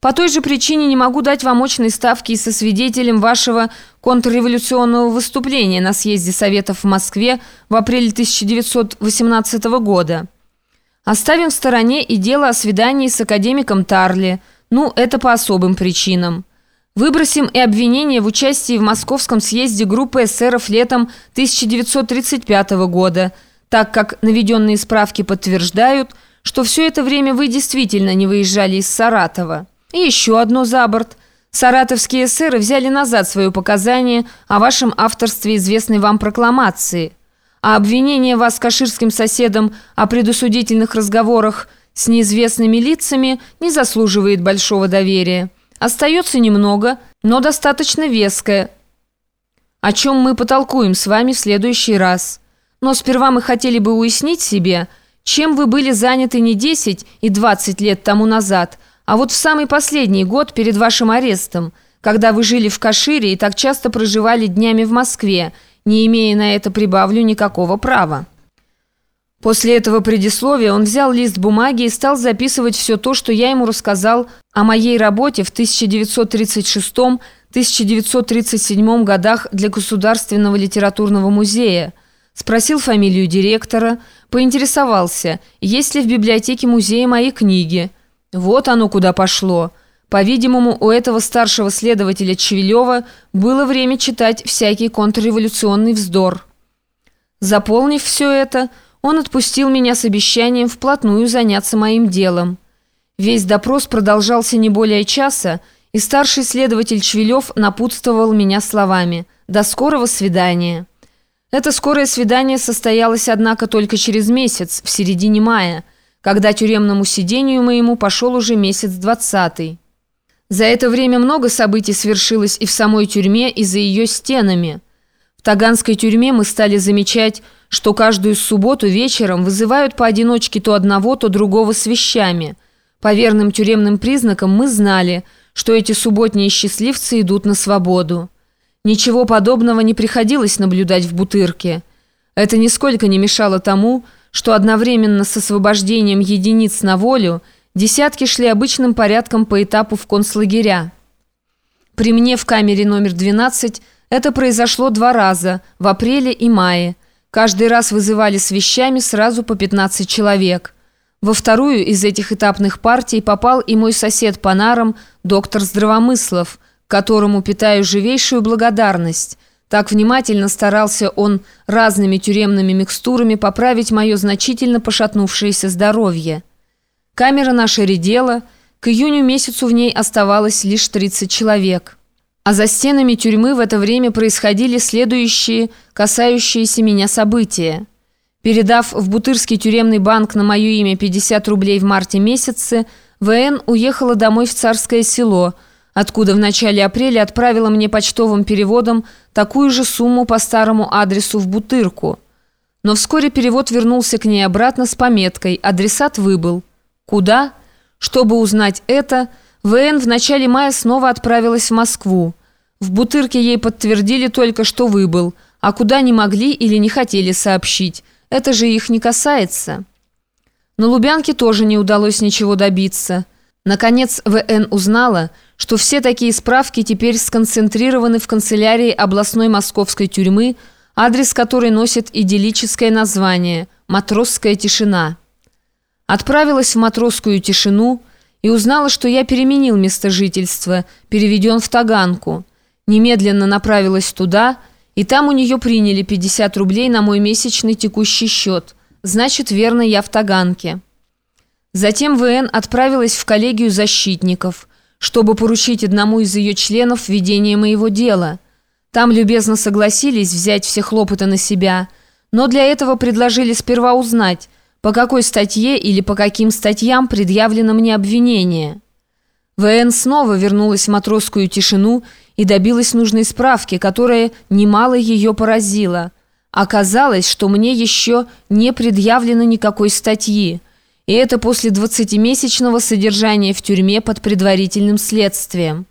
По той же причине не могу дать вам очной ставки и со свидетелем вашего контрреволюционного выступления на съезде Советов в Москве в апреле 1918 года. Оставим в стороне и дело о свидании с академиком Тарли. Ну, это по особым причинам. Выбросим и обвинение в участии в Московском съезде группы эсеров летом 1935 года, так как наведенные справки подтверждают, что все это время вы действительно не выезжали из Саратова. И еще одно за борт. Саратовские эсеры взяли назад свое показание о вашем авторстве известной вам прокламации. А обвинение вас каширским соседом о предусудительных разговорах с неизвестными лицами не заслуживает большого доверия. Остается немного, но достаточно веское, о чем мы потолкуем с вами в следующий раз. Но сперва мы хотели бы уяснить себе, чем вы были заняты не 10 и 20 лет тому назад – а вот в самый последний год перед вашим арестом, когда вы жили в Кашире и так часто проживали днями в Москве, не имея на это, прибавлю, никакого права. После этого предисловия он взял лист бумаги и стал записывать все то, что я ему рассказал о моей работе в 1936-1937 годах для Государственного литературного музея. Спросил фамилию директора, поинтересовался, есть ли в библиотеке музея мои книги – вот оно куда пошло. По-видимому, у этого старшего следователя Чевелева было время читать всякий контрреволюционный вздор. Заполнив все это, он отпустил меня с обещанием вплотную заняться моим делом. Весь допрос продолжался не более часа, и старший следователь Чвелев напутствовал меня словами «До скорого свидания». Это скорое свидание состоялось, однако, только через месяц, в середине мая – когда тюремному сидению моему пошел уже месяц двадцатый. За это время много событий свершилось и в самой тюрьме, и за ее стенами. В Таганской тюрьме мы стали замечать, что каждую субботу вечером вызывают поодиночке то одного, то другого с вещами. По верным тюремным признакам мы знали, что эти субботние счастливцы идут на свободу. Ничего подобного не приходилось наблюдать в Бутырке. Это нисколько не мешало тому, что одновременно с освобождением единиц на волю десятки шли обычным порядком по этапу в концлагеря. При мне в камере номер 12 это произошло два раза, в апреле и мае. Каждый раз вызывали с вещами сразу по 15 человек. Во вторую из этих этапных партий попал и мой сосед по нарам, доктор Здравомыслов, которому питаю живейшую благодарность – так внимательно старался он разными тюремными микстурами поправить мое значительно пошатнувшееся здоровье. Камера наша редела, к июню месяцу в ней оставалось лишь 30 человек. А за стенами тюрьмы в это время происходили следующие, касающиеся меня события. Передав в Бутырский тюремный банк на мое имя 50 рублей в марте месяце, ВН уехала домой в Царское село – откуда в начале апреля отправила мне почтовым переводом такую же сумму по старому адресу в Бутырку. Но вскоре перевод вернулся к ней обратно с пометкой «Адресат выбыл». Куда? Чтобы узнать это, ВН в начале мая снова отправилась в Москву. В Бутырке ей подтвердили только, что выбыл, а куда не могли или не хотели сообщить. Это же их не касается. На Лубянке тоже не удалось ничего добиться. Наконец ВН узнала, что все такие справки теперь сконцентрированы в канцелярии областной московской тюрьмы, адрес которой носит идиллическое название «Матросская тишина». Отправилась в матросскую тишину и узнала, что я переменил место жительства, переведен в Таганку. Немедленно направилась туда, и там у нее приняли 50 рублей на мой месячный текущий счет. Значит, верно, я в Таганке. Затем ВН отправилась в коллегию защитников – чтобы поручить одному из ее членов ведение моего дела. Там любезно согласились взять все хлопоты на себя, но для этого предложили сперва узнать, по какой статье или по каким статьям предъявлено мне обвинение. ВН снова вернулась в матросскую тишину и добилась нужной справки, которая немало ее поразила. Оказалось, что мне еще не предъявлено никакой статьи – и это после 20-месячного содержания в тюрьме под предварительным следствием.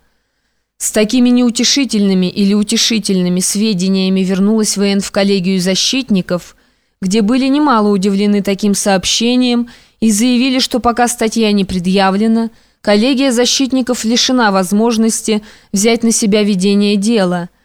С такими неутешительными или утешительными сведениями вернулась ВН в коллегию защитников, где были немало удивлены таким сообщением и заявили, что пока статья не предъявлена, Коллегия защитников лишена возможности взять на себя ведение дела –